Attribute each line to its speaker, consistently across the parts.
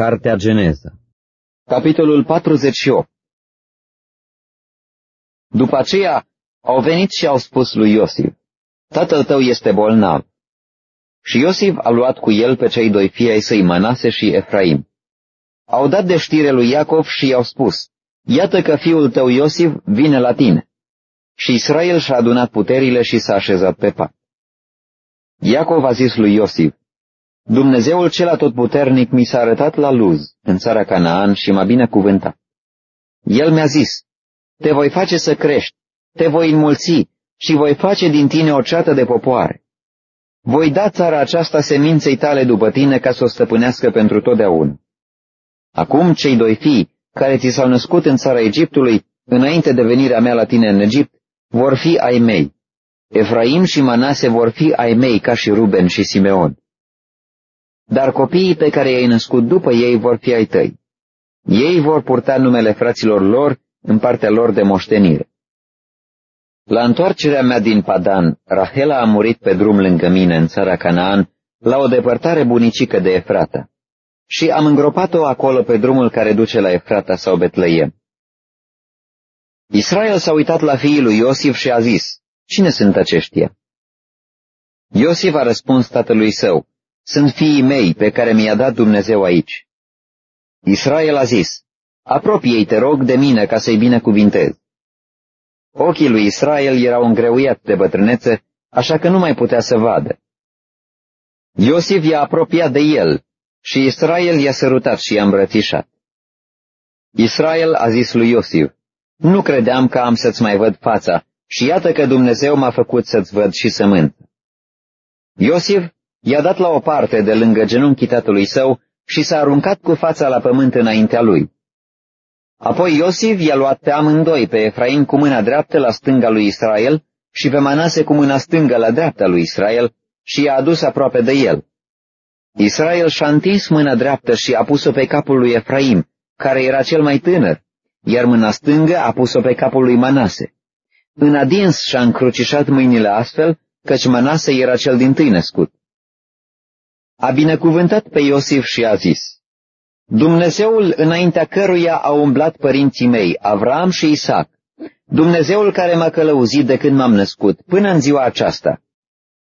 Speaker 1: Cartea Geneza Capitolul 48 După aceea au venit și au spus lui Iosif, Tatăl tău este bolnav. Și Iosif a luat cu el pe cei doi fii ai săi, Manase și Efraim. Au dat de știre lui Iacov și i-au spus, Iată că fiul tău Iosif vine la tine. Și Israel și-a adunat puterile și s-a așezat pe pat. Iacov a zis lui Iosif, Dumnezeul cel atotputernic mi s-a arătat la Luz, în țara Canaan, și m-a binecuvântat. El mi-a zis, te voi face să crești, te voi înmulți și voi face din tine o ceată de popoare. Voi da țara aceasta seminței tale după tine ca să o stăpânească pentru totdeauna. Acum cei doi fii, care ți s-au născut în țara Egiptului, înainte de venirea mea la tine în Egipt, vor fi ai mei. Efraim și Manase vor fi ai mei ca și Ruben și Simeon dar copiii pe care i-ai născut după ei vor fi ai tăi. Ei vor purta numele fraților lor în partea lor de moștenire. La întoarcerea mea din Padan, Rahela a murit pe drum lângă mine în țara Canaan, la o depărtare bunicică de Efrata, și am îngropat-o acolo pe drumul care duce la Efrata sau Betleiem. Israel s-a uitat la fiii lui Iosif și a zis, Cine sunt aceștia? Iosif a răspuns tatălui său, sunt fiii mei pe care mi-a dat Dumnezeu aici. Israel a zis, apropie-i, te rog, de mine ca să-i binecuvintez. Ochii lui Israel erau îngreuiat de bătrânețe, așa că nu mai putea să vadă. Iosif i-a apropiat de el și Israel i-a sărutat și i-a îmbrățișat. Israel a zis lui Iosif, nu credeam că am să-ți mai văd fața și iată că Dumnezeu m-a făcut să-ți văd și sămânță. Iosif i-a dat la o parte de lângă genunchii tatălui său și s-a aruncat cu fața la pământ înaintea lui. Apoi Iosif i-a luat pe amândoi, pe Efraim cu mâna dreaptă la stânga lui Israel și pe Manase cu mâna stângă la dreapta lui Israel și i-a adus aproape de el. Israel și-a întins mâna dreaptă și a pus-o pe capul lui Efraim, care era cel mai tânăr, iar mâna stângă a pus-o pe capul lui Manase. În adins și-a încrucișat mâinile astfel, căci Manase era cel din tâi născut a binecuvântat pe Iosif și a zis, Dumnezeul înaintea căruia au umblat părinții mei, Avram și Isaac, Dumnezeul care m-a călăuzit de când m-am născut, până în ziua aceasta,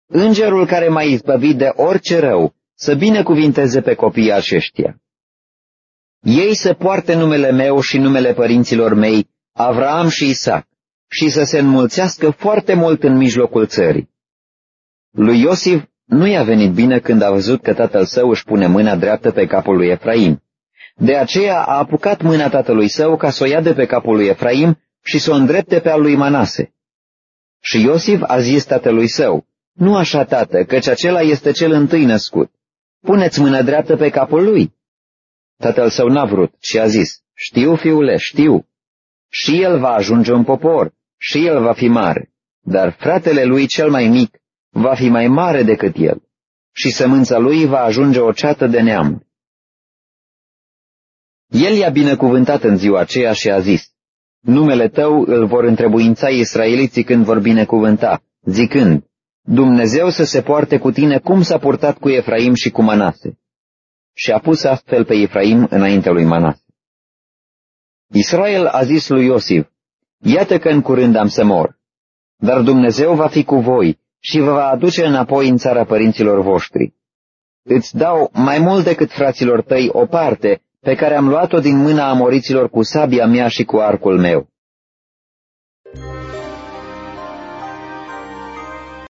Speaker 1: Îngerul care m-a izbăvit de orice rău, să binecuvinteze pe copiii aceștia. Ei să poarte numele meu și numele părinților mei, Avram și Isaac, și să se înmulțească foarte mult în mijlocul țării. Lui Iosif nu i-a venit bine când a văzut că tatăl său își pune mâna dreaptă pe capul lui Efraim. De aceea a apucat mâna tatălui său ca să o ia de pe capul lui Efraim și să o îndrepte pe al lui Manase. Și Iosif a zis tatălui său, Nu așa, tată, căci acela este cel întâi născut. Puneți mâna dreaptă pe capul lui. Tatăl său n-a vrut și a zis, Știu, fiule, știu. Și el va ajunge un popor, și el va fi mare, dar fratele lui cel mai mic va fi mai mare decât el și sămânța lui va ajunge o ceată de neam. El i-a binecuvântat în ziua aceea și a zis, Numele tău îl vor întrebuința israeliții când vor binecuvânta, zicând, Dumnezeu să se poarte cu tine cum s-a purtat cu Efraim și cu Manase. Și a pus astfel pe Efraim înaintea lui Manase. Israel a zis lui Iosif, Iată că în curând am să mor, dar Dumnezeu va fi cu voi și vă va aduce înapoi în țara părinților voștri. Îți dau mai mult decât fraților tăi o parte pe care am luat-o din mâna amoriților cu sabia mea și cu arcul meu.